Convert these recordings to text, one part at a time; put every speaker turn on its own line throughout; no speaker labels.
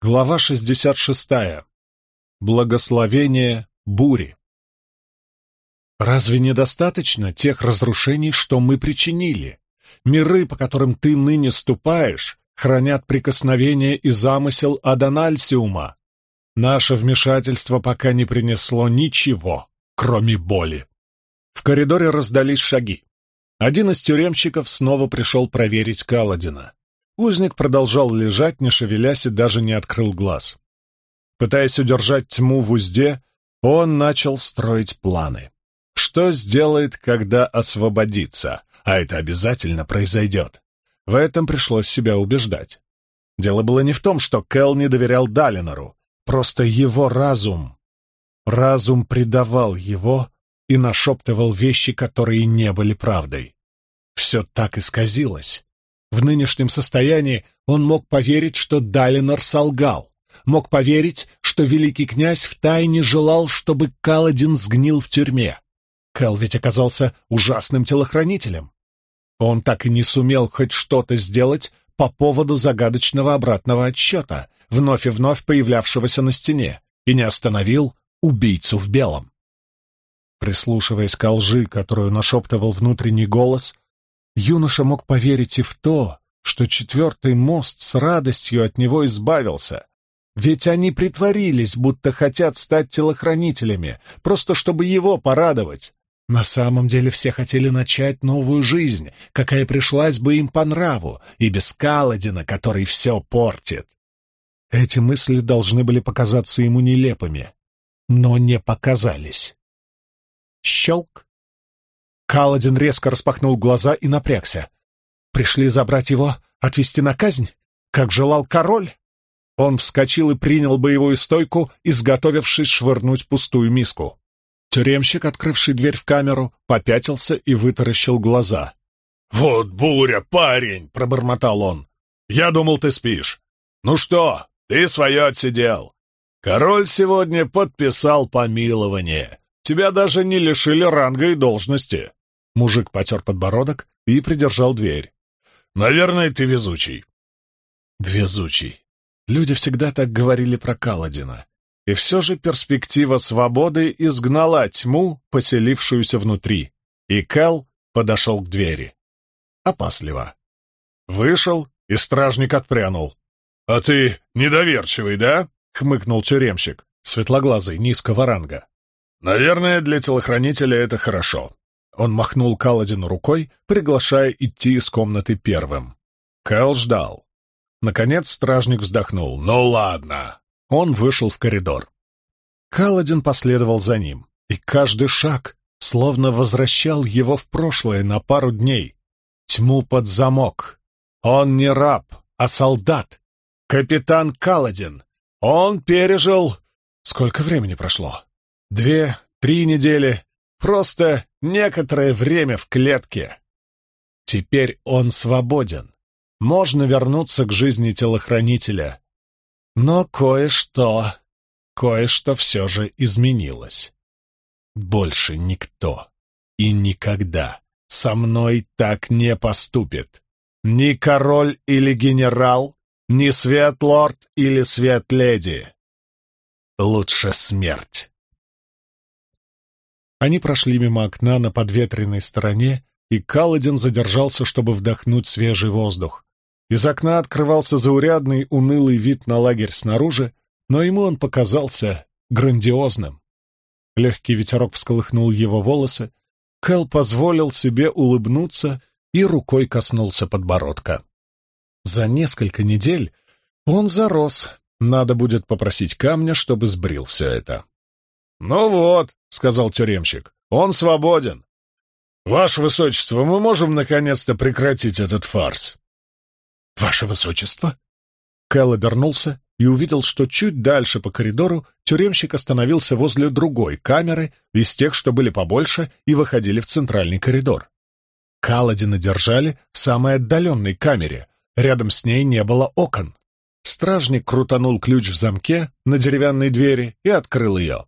Глава 66. Благословение бури. Разве недостаточно тех разрушений, что мы причинили? Миры, по которым ты ныне ступаешь, хранят прикосновение и замысел Адональсиума. Наше вмешательство пока не принесло ничего, кроме боли. В коридоре раздались шаги. Один из тюремщиков снова пришел проверить Каладина. Узник продолжал лежать, не шевелясь и даже не открыл глаз. Пытаясь удержать тьму в узде, он начал строить планы. Что сделает, когда освободится? А это обязательно произойдет. В этом пришлось себя убеждать. Дело было не в том, что Кэл не доверял Далинору, просто его разум. Разум предавал его и нашептывал вещи, которые не были правдой. Все так исказилось. В нынешнем состоянии он мог поверить, что Далинор солгал, мог поверить, что великий князь втайне желал, чтобы Каладин сгнил в тюрьме. Кэл ведь оказался ужасным телохранителем. Он так и не сумел хоть что-то сделать по поводу загадочного обратного отсчета, вновь и вновь появлявшегося на стене, и не остановил убийцу в белом. Прислушиваясь к лжи, которую нашептывал внутренний голос, юноша мог поверить и в то, что четвертый мост с радостью от него избавился. Ведь они притворились, будто хотят стать телохранителями, просто чтобы его порадовать. На самом деле все хотели начать новую жизнь, какая пришлась бы им по нраву, и без Каладина, который все портит. Эти мысли должны были показаться ему нелепыми, но не показались. Щелк! Каладин резко распахнул глаза и напрягся. «Пришли забрать его, отвезти на казнь? Как желал король?» Он вскочил и принял боевую стойку, изготовившись швырнуть пустую миску. Тюремщик, открывший дверь в камеру, попятился и вытаращил глаза. «Вот буря, парень!» — пробормотал он. «Я думал, ты спишь. Ну что, ты свое отсидел. Король сегодня подписал помилование. Тебя даже не лишили ранга и должности. Мужик потер подбородок и придержал дверь. «Наверное, ты везучий». «Везучий». Люди всегда так говорили про Каладина. И все же перспектива свободы изгнала тьму, поселившуюся внутри, и Кэл подошел к двери. Опасливо. Вышел, и стражник отпрянул. «А ты недоверчивый, да?» — хмыкнул тюремщик, светлоглазый, низкого ранга. «Наверное, для телохранителя это хорошо. Он махнул Каладину рукой, приглашая идти из комнаты первым. Кэл ждал. Наконец стражник вздохнул. «Ну ладно!» Он вышел в коридор. Каладин последовал за ним, и каждый шаг словно возвращал его в прошлое на пару дней. Тьму под замок. Он не раб, а солдат. Капитан Каладин. Он пережил... Сколько времени прошло? Две, три недели, Просто некоторое время в клетке. Теперь он свободен. Можно вернуться к жизни телохранителя. Но кое-что, кое-что все же изменилось. Больше никто и никогда со мной так не поступит. Ни король или генерал, ни светлорд или светледи. Лучше смерть. Они прошли мимо окна на подветренной стороне, и Каладин задержался, чтобы вдохнуть свежий воздух. Из окна открывался заурядный, унылый вид на лагерь снаружи, но ему он показался грандиозным. Легкий ветерок всколыхнул его волосы, Кэл позволил себе улыбнуться и рукой коснулся подбородка. За несколько недель он зарос, надо будет попросить камня, чтобы сбрил все это. «Ну вот», — сказал тюремщик, — «он свободен. Ваше Высочество, мы можем наконец-то прекратить этот фарс». «Ваше Высочество?» Кэл обернулся и увидел, что чуть дальше по коридору тюремщик остановился возле другой камеры из тех, что были побольше и выходили в центральный коридор. Каладина держали в самой отдаленной камере, рядом с ней не было окон. Стражник крутанул ключ в замке на деревянной двери и открыл ее.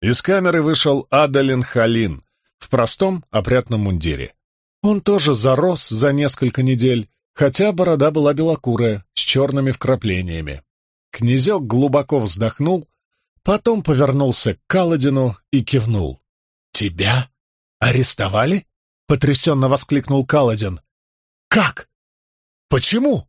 Из камеры вышел Адалин Халин в простом опрятном мундире. Он тоже зарос за несколько недель, хотя борода была белокурая, с черными вкраплениями. Князек глубоко вздохнул, потом повернулся к Каладину и кивнул. «Тебя арестовали?» — потрясенно воскликнул Каладин. «Как? Почему?»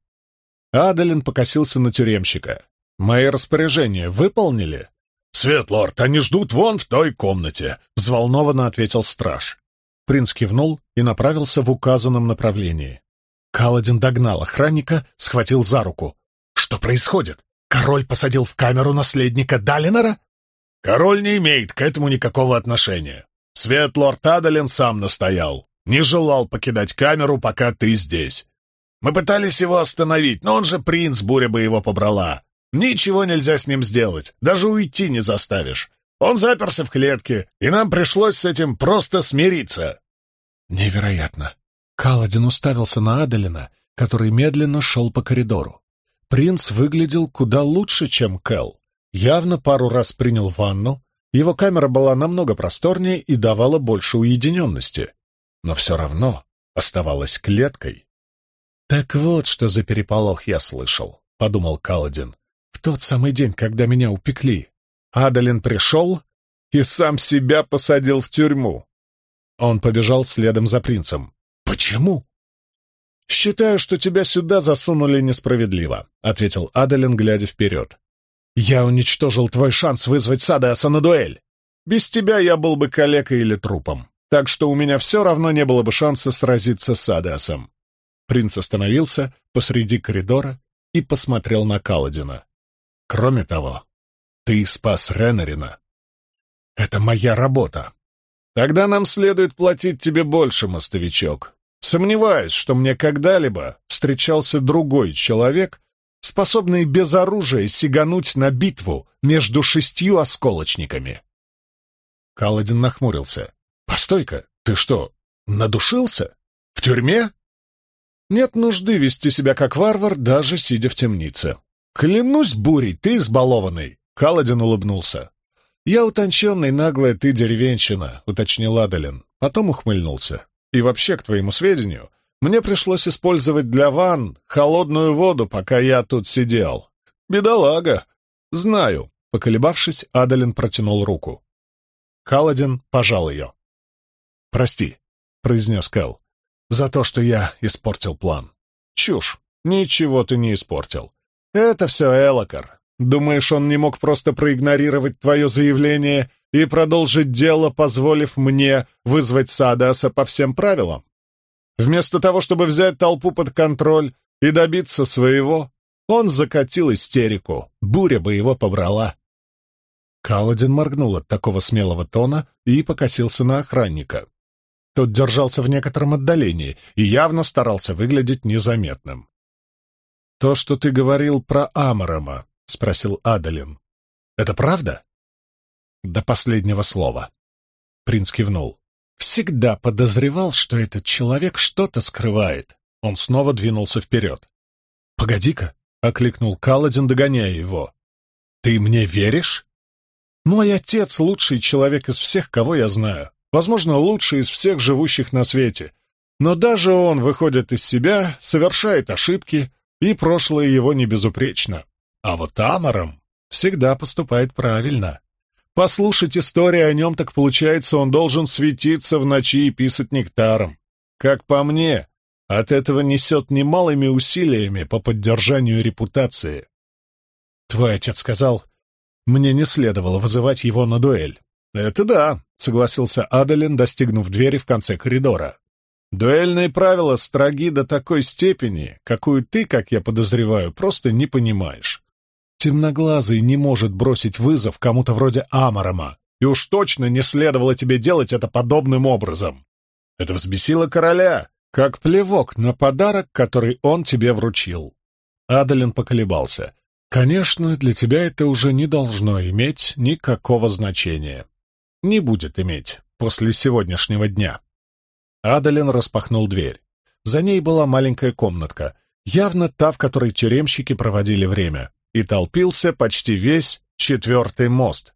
Адалин покосился на тюремщика. «Мои распоряжения выполнили?»
«Светлорд, они ждут вон в той комнате», —
взволнованно ответил страж. Принц кивнул и направился в указанном направлении. Каладин догнал охранника, схватил за руку. «Что происходит? Король посадил в камеру наследника Далинора?»
«Король не имеет к этому никакого отношения. Светлорд Адалин сам настоял. Не желал покидать камеру, пока ты здесь. Мы пытались его остановить, но он же принц, буря бы его побрала. Ничего нельзя с ним сделать, даже уйти не заставишь. Он заперся в клетке, и нам пришлось с этим просто смириться».
Невероятно. Каладин уставился на Адалина, который медленно шел по коридору. Принц выглядел куда лучше, чем Кэл. Явно пару раз принял ванну, его камера была намного просторнее и давала больше уединенности, но все равно оставалась клеткой. «Так вот, что за переполох я слышал», — подумал Каладин. «В тот самый день, когда меня упекли, Адалин пришел и сам себя посадил в тюрьму». Он побежал следом за принцем. «Почему?» «Считаю, что тебя сюда засунули несправедливо», — ответил Адалин, глядя вперед. «Я уничтожил твой шанс вызвать Садеаса на дуэль. Без тебя я был бы калекой или трупом, так что у меня все равно не было бы шанса сразиться с Садеасом». Принц остановился посреди коридора и посмотрел на Каладина. «Кроме того, ты спас Ренарина. Это моя работа. Тогда нам следует платить тебе больше, мостовичок. Сомневаюсь, что мне когда-либо встречался другой человек, способный без оружия сигануть на битву между шестью осколочниками. Каладин нахмурился. «Постой-ка, ты что, надушился? В тюрьме?» «Нет нужды вести себя как варвар, даже сидя в темнице. Клянусь бурей, ты избалованный!» Каладин улыбнулся. «Я утонченный, наглая ты деревенщина», — уточнил Адалин. Потом ухмыльнулся. И вообще, к твоему сведению, мне пришлось использовать для ванн холодную воду, пока я тут сидел. Бедолага. Знаю. Поколебавшись, Адалин протянул руку. Каладин пожал ее. «Прости», — произнес Кэл, — «за то, что я испортил план». «Чушь. Ничего ты не испортил. Это все Элокар. Думаешь, он не мог просто проигнорировать твое заявление и продолжить дело, позволив мне вызвать Садаса по всем правилам. Вместо того, чтобы взять толпу под контроль и добиться своего, он закатил истерику, буря бы его побрала. Каладин моргнул от такого смелого тона и покосился на охранника. Тот держался в некотором отдалении и явно старался выглядеть незаметным. «То, что ты говорил про Амарама», — спросил Адалин, — «это правда?» До последнего слова. Принц кивнул. Всегда подозревал, что этот человек что-то скрывает. Он снова двинулся вперед. «Погоди-ка!» — окликнул Каладин, догоняя его. «Ты мне веришь?» «Мой отец — лучший человек из всех, кого я знаю. Возможно, лучший из всех живущих на свете. Но даже он выходит из себя, совершает ошибки, и прошлое его не безупречно. А вот Амаром всегда поступает правильно. Послушать истории о нем, так получается, он должен светиться в ночи и писать нектаром. Как по мне, от этого несет немалыми усилиями по поддержанию репутации. Твой отец сказал, мне не следовало вызывать его на дуэль. Это да, согласился Адалин, достигнув двери в конце коридора. Дуэльные правила строги до такой степени, какую ты, как я подозреваю, просто не понимаешь. Темноглазый не может бросить вызов кому-то вроде Амарама, и уж точно не следовало тебе делать это подобным образом. Это взбесило короля, как плевок на подарок, который он тебе вручил. Адалин поколебался. Конечно, для тебя это уже не должно иметь никакого значения. Не будет иметь после сегодняшнего дня. Адалин распахнул дверь. За ней была маленькая комнатка, явно та, в которой тюремщики проводили время и толпился почти весь четвертый мост.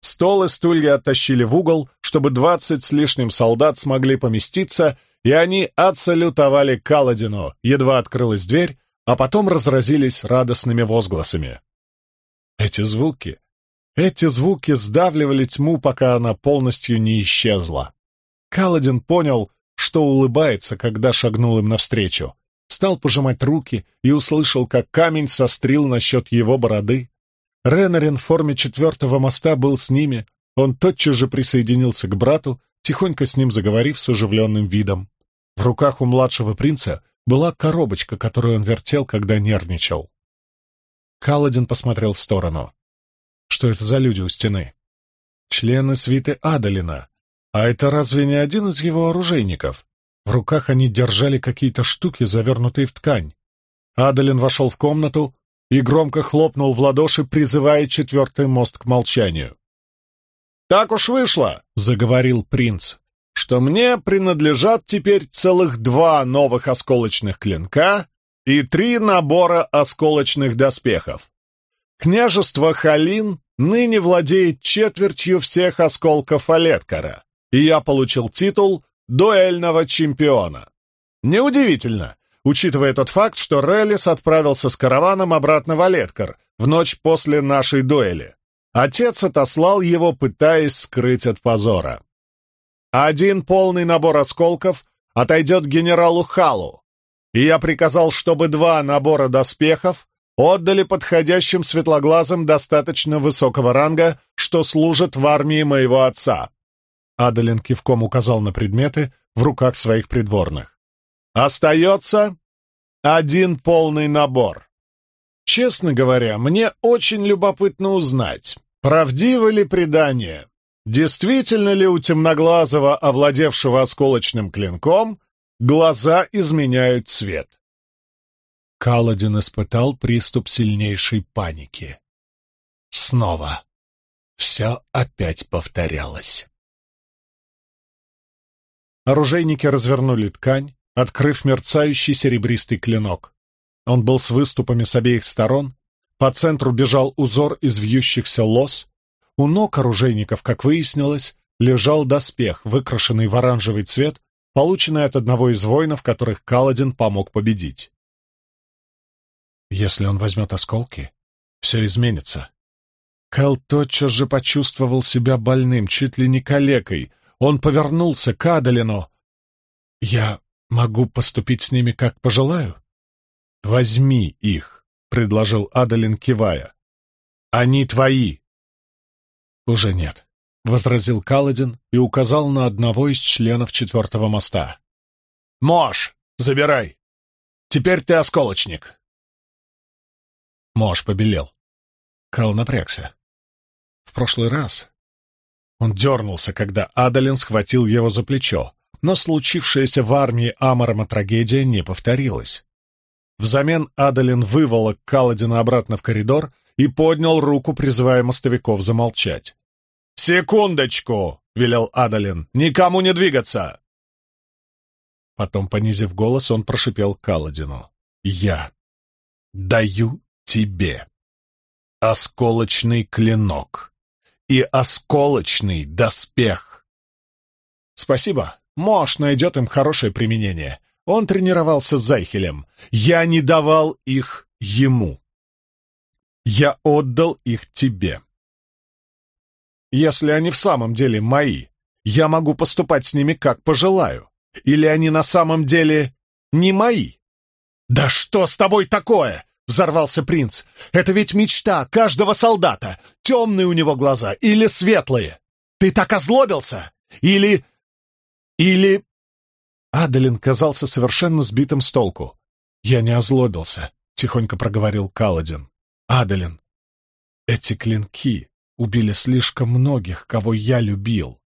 Стол и стулья оттащили в угол, чтобы двадцать с лишним солдат смогли поместиться, и они отсалютовали Каладину, едва открылась дверь, а потом разразились радостными возгласами. Эти звуки, эти звуки сдавливали тьму, пока она полностью не исчезла. Каладин понял, что улыбается, когда шагнул им навстречу. Стал пожимать руки и услышал, как камень сострил насчет его бороды. Ренарин в форме четвертого моста был с ними. Он тотчас же присоединился к брату, тихонько с ним заговорив с оживленным видом. В руках у младшего принца была коробочка, которую он вертел, когда нервничал. Каладин посмотрел в сторону. Что это за люди у стены? Члены свиты Адалина. А это разве не один из его оружейников? В руках они держали какие-то штуки, завернутые в ткань. Адалин вошел в комнату и громко хлопнул в ладоши, призывая четвертый мост к молчанию. «Так уж вышло», — заговорил принц, «что мне принадлежат теперь целых два новых осколочных клинка и три набора осколочных доспехов. Княжество Халин ныне владеет четвертью всех осколков Олеткара, и я получил титул дуэльного чемпиона. Неудивительно, учитывая тот факт, что Релис отправился с караваном обратно в Олеткар в ночь после нашей дуэли. Отец отослал его, пытаясь скрыть от позора. Один полный набор осколков отойдет генералу Халу, и я приказал, чтобы два набора доспехов отдали подходящим светлоглазым достаточно высокого ранга, что служат в армии моего отца. Адалин кивком указал на предметы в руках своих придворных. Остается один полный набор. Честно говоря, мне очень любопытно узнать, правдиво ли предание, действительно ли у темноглазого, овладевшего осколочным клинком, глаза изменяют цвет. Каладин испытал приступ сильнейшей паники. Снова. Все опять повторялось. Оружейники развернули ткань, открыв мерцающий серебристый клинок. Он был с выступами с обеих сторон, по центру бежал узор из вьющихся лос. У ног оружейников, как выяснилось, лежал доспех, выкрашенный в оранжевый цвет, полученный от одного из воинов, которых Каладин помог победить. Если он возьмет осколки, все изменится. Кэл тотчас же почувствовал себя больным, чуть ли не калекой. Он повернулся к Адалину. «Я могу поступить с ними, как пожелаю?» «Возьми их», — предложил Адалин, кивая. «Они твои». «Уже нет», — возразил Каладин и указал на одного из членов четвертого моста. «Мош, забирай! Теперь ты осколочник!» Мож побелел. Кал напрягся. В прошлый раз он дернулся, когда Адалин схватил его за плечо, но случившаяся в армии Амарама трагедия не повторилась. Взамен Адалин выволок Каладина обратно в коридор и поднял руку, призывая мостовиков замолчать. «Секундочку!» — велел Адалин. «Никому не двигаться!» Потом, понизив голос, он прошипел Каладину. «Я даю тебе. Осколочный клинок и осколочный доспех. Спасибо, Мош найдет им хорошее применение. Он тренировался с Зайхелем. Я не давал их ему. Я отдал их тебе. Если они в самом деле мои, я могу поступать с ними как пожелаю. Или они на самом деле не мои? «Да что с тобой такое?» — взорвался принц. «Это ведь мечта каждого солдата. Темные у него глаза или светлые. Ты так озлобился? Или... или...» Адалин казался совершенно сбитым с толку. «Я не озлобился», — тихонько проговорил Каладин. «Адалин, эти клинки убили слишком многих, кого я любил.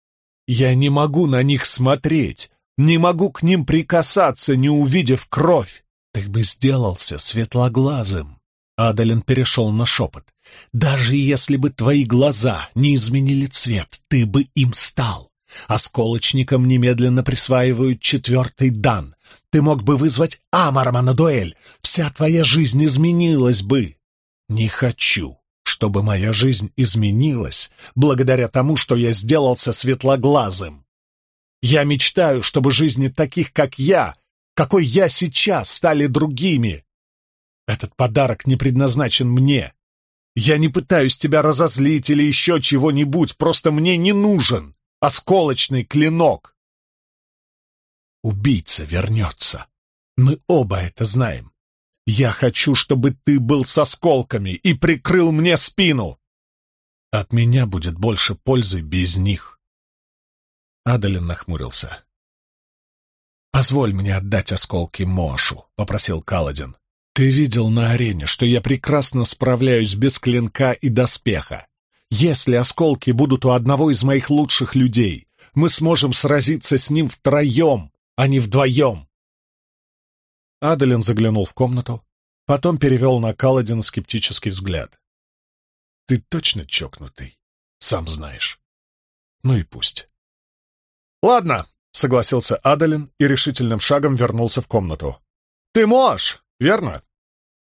Я не могу на них смотреть, не могу к ним прикасаться, не увидев кровь. Ты бы сделался светлоглазым. Адалин перешел на шепот. Даже если бы твои глаза не изменили цвет, ты бы им стал. Осколочникам немедленно присваивают четвертый дан. Ты мог бы вызвать Амарма на дуэль. Вся твоя жизнь изменилась бы. Не хочу, чтобы моя жизнь изменилась благодаря тому, что я сделался светлоглазым. Я мечтаю, чтобы жизни таких, как я, какой я сейчас, стали другими. Этот подарок не предназначен мне. Я не пытаюсь тебя разозлить или еще чего-нибудь, просто мне не нужен осколочный клинок. Убийца вернется. Мы оба это знаем. Я хочу, чтобы ты был с осколками и прикрыл мне спину. От меня будет больше пользы без них. Адалин нахмурился. «Позволь мне отдать осколки Мошу», — попросил Каладин. «Ты видел на арене, что я прекрасно справляюсь без клинка и доспеха. Если осколки будут у одного из моих лучших людей, мы сможем сразиться с ним втроем, а не вдвоем». Адалин заглянул в комнату, потом перевел на Каладина скептический взгляд. «Ты точно чокнутый, сам знаешь. Ну и пусть». «Ладно», — согласился Адалин и решительным шагом вернулся в комнату. «Ты можешь, верно?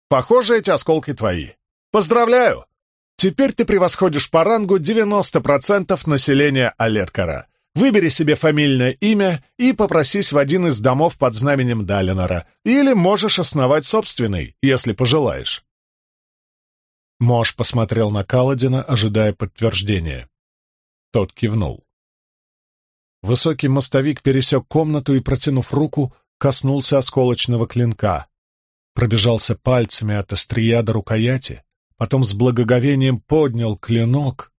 Похоже, эти осколки твои. Поздравляю! Теперь ты превосходишь по рангу 90% населения Олеткара. Выбери себе фамильное имя и попросись в один из домов под знаменем Далинора, или можешь основать собственный, если пожелаешь». Мош посмотрел на Каладина, ожидая подтверждения. Тот кивнул. Высокий мостовик пересек комнату и, протянув руку, коснулся осколочного клинка. Пробежался пальцами от острия до рукояти, потом с благоговением поднял клинок.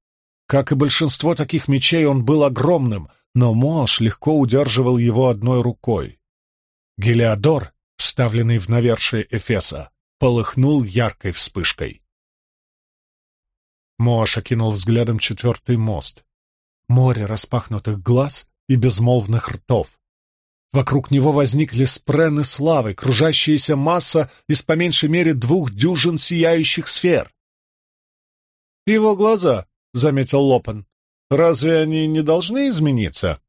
Как и большинство таких мечей, он был огромным, но Мош легко удерживал его одной рукой. Гелиодор, вставленный в навершие Эфеса, полыхнул яркой вспышкой. Мош окинул взглядом четвертый мост. Море распахнутых глаз и безмолвных ртов. Вокруг него возникли спрены славы, кружащаяся масса из по меньшей мере двух дюжин сияющих сфер. «Его глаза», — заметил Лопен, — «разве они не должны измениться?»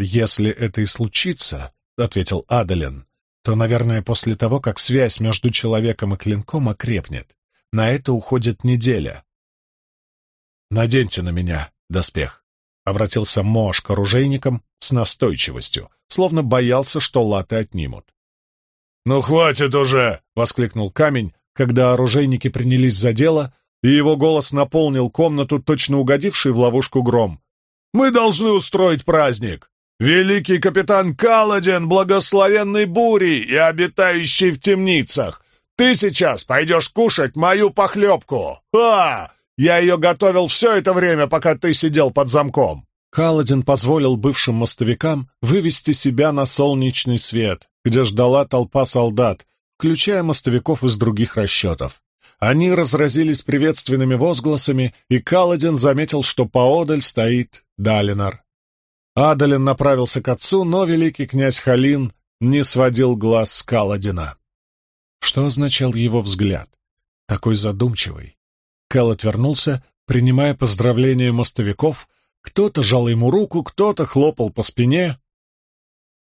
«Если это и случится», — ответил Адален, — «то, наверное, после того, как связь между человеком и клинком окрепнет. На это уходит неделя». «Наденьте на меня доспех». — обратился Мош к оружейникам с настойчивостью, словно боялся, что латы отнимут. «Ну, хватит уже!» — воскликнул камень, когда оружейники принялись за дело, и его голос наполнил комнату, точно угодивший в ловушку гром. «Мы должны устроить праздник! Великий капитан Каладин, благословенный бурей и обитающий в темницах! Ты сейчас пойдешь кушать мою похлебку! А! Я ее готовил все это время, пока ты сидел под замком!» Каладин позволил бывшим мостовикам вывести себя на солнечный свет, где ждала толпа солдат, включая мостовиков из других расчетов. Они разразились приветственными возгласами, и Каладин заметил, что поодаль стоит Далинар. Адалин направился к отцу, но великий князь Халин не сводил глаз с Каладина. Что означал его взгляд? Такой задумчивый, Кэл отвернулся, принимая поздравления мостовиков. Кто-то жал ему руку, кто-то хлопал по спине.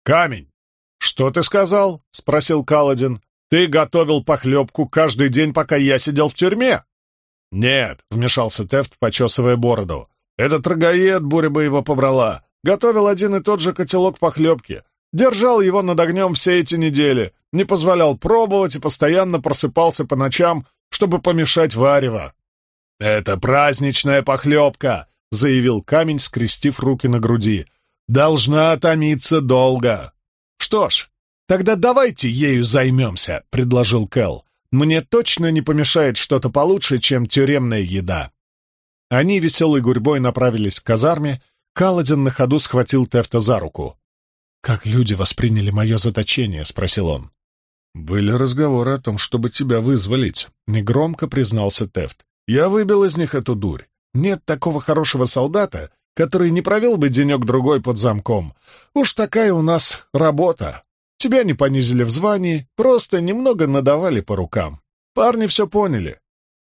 «Камень! Что ты сказал?» — спросил Каладин. «Ты готовил похлебку каждый день, пока я сидел в тюрьме?» «Нет», — вмешался Тефт, почесывая бороду. «Этот рогаед буря бы его побрала. Готовил один и тот же котелок похлебки. Держал его над огнем все эти недели. Не позволял пробовать и постоянно просыпался по ночам, чтобы помешать варево. «Это праздничная похлебка», — заявил камень, скрестив руки на груди. «Должна томиться долго». «Что ж, тогда давайте ею займемся», — предложил Кэл. «Мне точно не помешает что-то получше, чем тюремная еда». Они веселой гурьбой направились к казарме. Каладин на ходу схватил Тефта за руку. «Как люди восприняли мое заточение?» — спросил он. «Были разговоры о том, чтобы тебя вызволить», — негромко признался Тефт. Я выбил из них эту дурь. Нет такого хорошего солдата, который не провел бы денек-другой под замком. Уж такая у нас работа. Тебя не понизили в звании, просто немного надавали по рукам. Парни все поняли.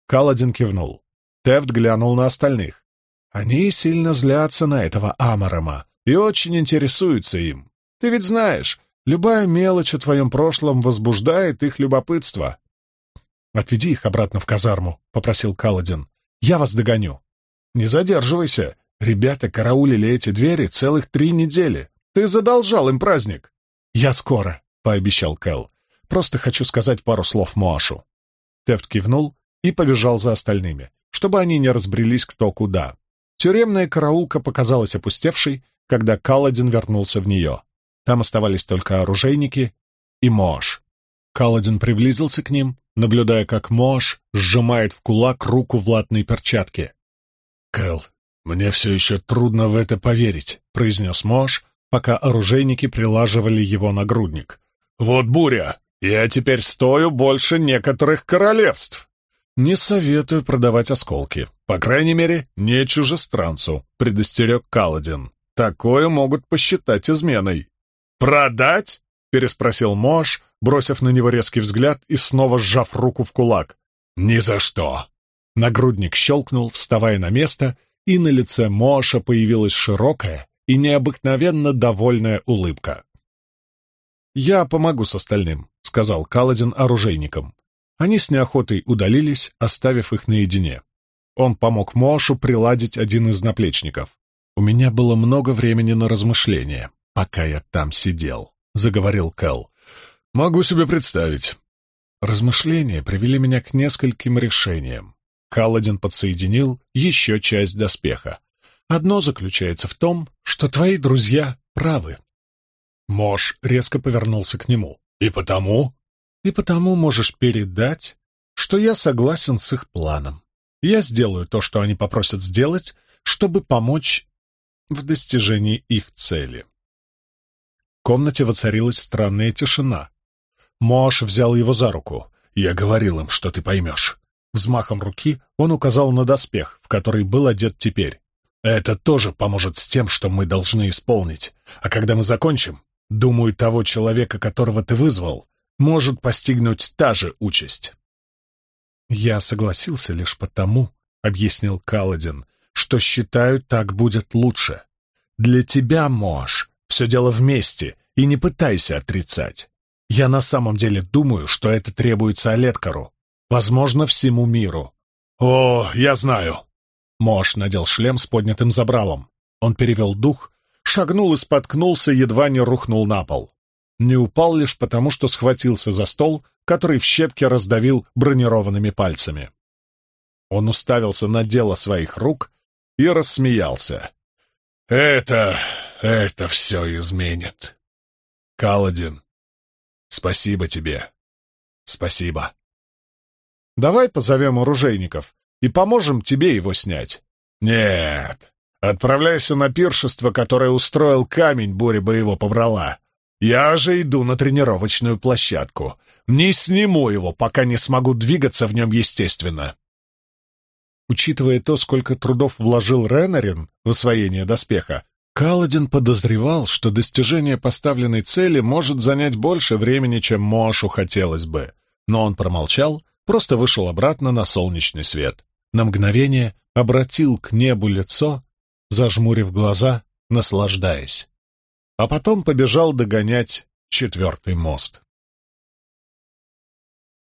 Каладин кивнул. Тефт глянул на остальных. Они сильно злятся на этого Амарама и очень интересуются им. Ты ведь знаешь, любая мелочь о твоем прошлом возбуждает их любопытство. «Отведи их обратно в казарму», — попросил Каладин. «Я вас догоню». «Не задерживайся. Ребята караулили эти двери целых три недели. Ты задолжал им праздник». «Я скоро», — пообещал Кэл. «Просто хочу сказать пару слов Моашу». Тефт кивнул и побежал за остальными, чтобы они не разбрелись кто куда. Тюремная караулка показалась опустевшей, когда Каладин вернулся в нее. Там оставались только оружейники и Мош. Каладин приблизился к ним, наблюдая, как Мош сжимает в кулак руку в латной перчатке.
«Кэл, мне все еще трудно в это поверить», — произнес Мош, пока оружейники прилаживали его нагрудник. «Вот буря! Я теперь стою больше некоторых королевств!» «Не советую продавать осколки. По крайней мере, не чужестранцу», — предостерег Каладин. «Такое могут посчитать изменой». «Продать?» — переспросил Мош, бросив на него резкий взгляд и снова сжав руку в кулак. «Ни за что!» Нагрудник щелкнул, вставая на место, и на лице Моша появилась широкая и необыкновенно довольная улыбка. «Я помогу с остальным», — сказал Каладин оружейникам. Они с неохотой удалились, оставив их наедине. Он помог Мошу приладить один из наплечников. «У меня было много времени на размышления, пока я там сидел», — заговорил Кэл. «Могу себе представить». Размышления привели меня к нескольким решениям. Каладин подсоединил еще часть доспеха. Одно заключается в том, что твои друзья правы. Мош резко повернулся к нему. «И потому?» «И потому можешь передать, что я согласен с их планом. Я сделаю то, что они попросят сделать, чтобы помочь в достижении их цели». Комнате воцарилась странная тишина. Мош взял его за руку. «Я говорил им, что ты поймешь. Взмахом руки он указал на доспех, в который был одет теперь. «Это тоже поможет с тем, что мы должны исполнить. А когда мы закончим, думаю, того человека, которого ты вызвал, может постигнуть та же участь». «Я согласился лишь потому», — объяснил Каладин, «что считаю, так будет лучше. Для тебя, Мош, все дело вместе, и не пытайся отрицать. Я на самом деле думаю, что это требуется Олеткару, Возможно, всему миру. «О, я знаю!» Мош надел шлем с поднятым забралом. Он перевел дух, шагнул и споткнулся, едва не рухнул на пол. Не упал лишь потому, что схватился за стол, который в щепке раздавил бронированными пальцами. Он уставился на дело своих рук и рассмеялся. «Это... это все изменит. Каладин, спасибо тебе. Спасибо». Давай позовем оружейников и поможем тебе его снять». «Нет, отправляйся на пиршество, которое устроил камень, буря бы его побрала. Я же иду на тренировочную площадку. Не сниму его, пока не смогу двигаться в нем естественно». Учитывая то, сколько трудов вложил Ренарин в освоение доспеха, Каладин подозревал, что достижение поставленной цели может занять больше времени, чем Мошу хотелось бы. Но он промолчал просто вышел обратно на солнечный свет. На мгновение обратил к небу лицо, зажмурив глаза, наслаждаясь. А потом побежал догонять четвертый мост.